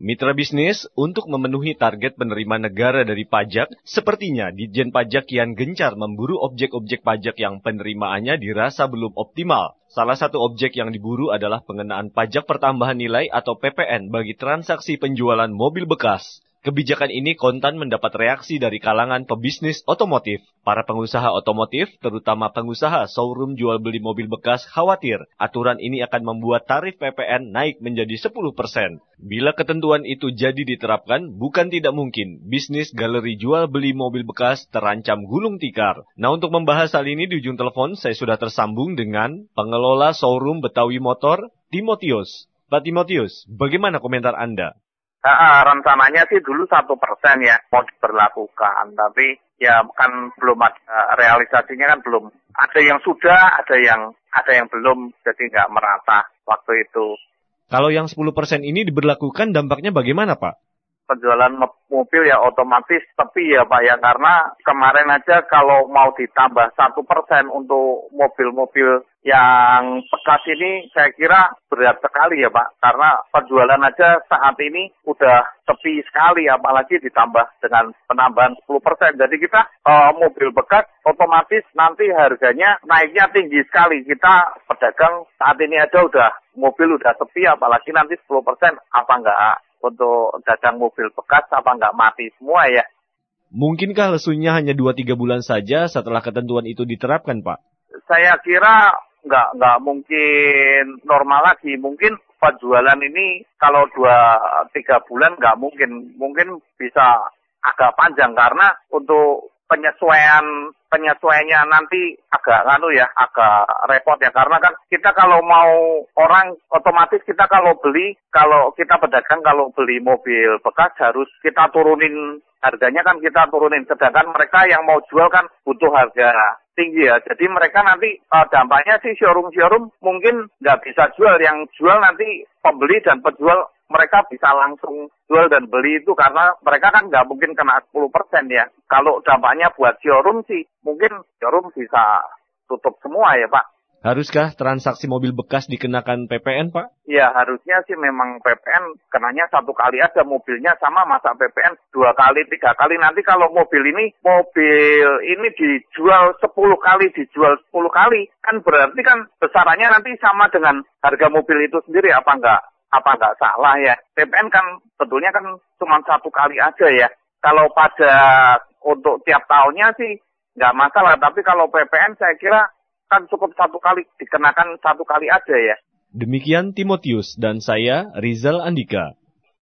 Mitra bisnis untuk memenuhi target penerima negara dari pajak, sepertinya Ditjen Pajak kian gencar memburu objek-objek pajak yang penerimaannya dirasa belum optimal. Salah satu objek yang diburu adalah pengenaan pajak pertambahan nilai atau PPN bagi transaksi penjualan mobil bekas. Kebijakan ini kontan mendapat reaksi dari kalangan pebisnis otomotif. Para pengusaha otomotif, terutama pengusaha showroom jual beli mobil bekas, khawatir aturan ini akan membuat tarif PPN naik menjadi 10%. Bila ketentuan itu jadi diterapkan, bukan tidak mungkin bisnis galeri jual beli mobil bekas terancam gulung tikar. Nah untuk membahas hal ini di ujung telepon, saya sudah tersambung dengan pengelola showroom Betawi Motor, Timotius. Pak Timotius, bagaimana komentar Anda? Uh, rencananya sih dulu satu persen ya mau diberlakukan, tapi ya kan belum ada realisasinya kan belum. Ada yang sudah, ada yang ada yang belum, jadi nggak merata waktu itu. Kalau yang 10% ini diberlakukan dampaknya bagaimana Pak? Penjualan mobil ya otomatis sepi ya Pak ya karena kemarin aja kalau mau ditambah satu persen untuk mobil-mobil yang bekas ini saya kira berat sekali ya Pak karena penjualan aja saat ini udah sepi sekali apalagi ditambah dengan penambahan 10 persen. Jadi kita uh, mobil bekas otomatis nanti harganya naiknya tinggi sekali. Kita pedagang saat ini aja udah mobil udah sepi apalagi nanti 10 persen apa enggak untuk dagang mobil bekas apa nggak mati semua ya. Mungkinkah lesunya hanya 2-3 bulan saja setelah ketentuan itu diterapkan, Pak? Saya kira nggak nggak mungkin normal lagi. Mungkin penjualan ini kalau 2-3 bulan nggak mungkin. Mungkin bisa agak panjang karena untuk penyesuaian penyesuaiannya nanti agak anu ya agak repot ya. Karena kan kita kalau mau orang otomatis kita kalau beli kalau kita pedagang kalau beli mobil bekas harus kita turunin harganya kan kita turunin. Sedangkan mereka yang mau jual kan butuh harga tinggi ya. Jadi mereka nanti uh, dampaknya sih showroom showroom mungkin nggak bisa jual. Yang jual nanti pembeli dan penjual mereka bisa langsung jual dan beli itu karena mereka kan nggak mungkin kena 10% ya. Kalau dampaknya buat showroom sih, mungkin showroom bisa tutup semua ya Pak. Haruskah transaksi mobil bekas dikenakan PPN, Pak? Ya, harusnya sih memang PPN kenanya satu kali aja mobilnya sama masa PPN dua kali, tiga kali. Nanti kalau mobil ini, mobil ini dijual sepuluh kali, dijual sepuluh kali, kan berarti kan besarannya nanti sama dengan harga mobil itu sendiri, apa enggak? Apa nggak salah ya. PPN kan tentunya kan cuma satu kali aja ya. Kalau pada untuk tiap tahunnya sih nggak masalah, tapi kalau PPN saya kira kan cukup satu kali dikenakan satu kali aja ya. Demikian Timotius dan saya Rizal Andika.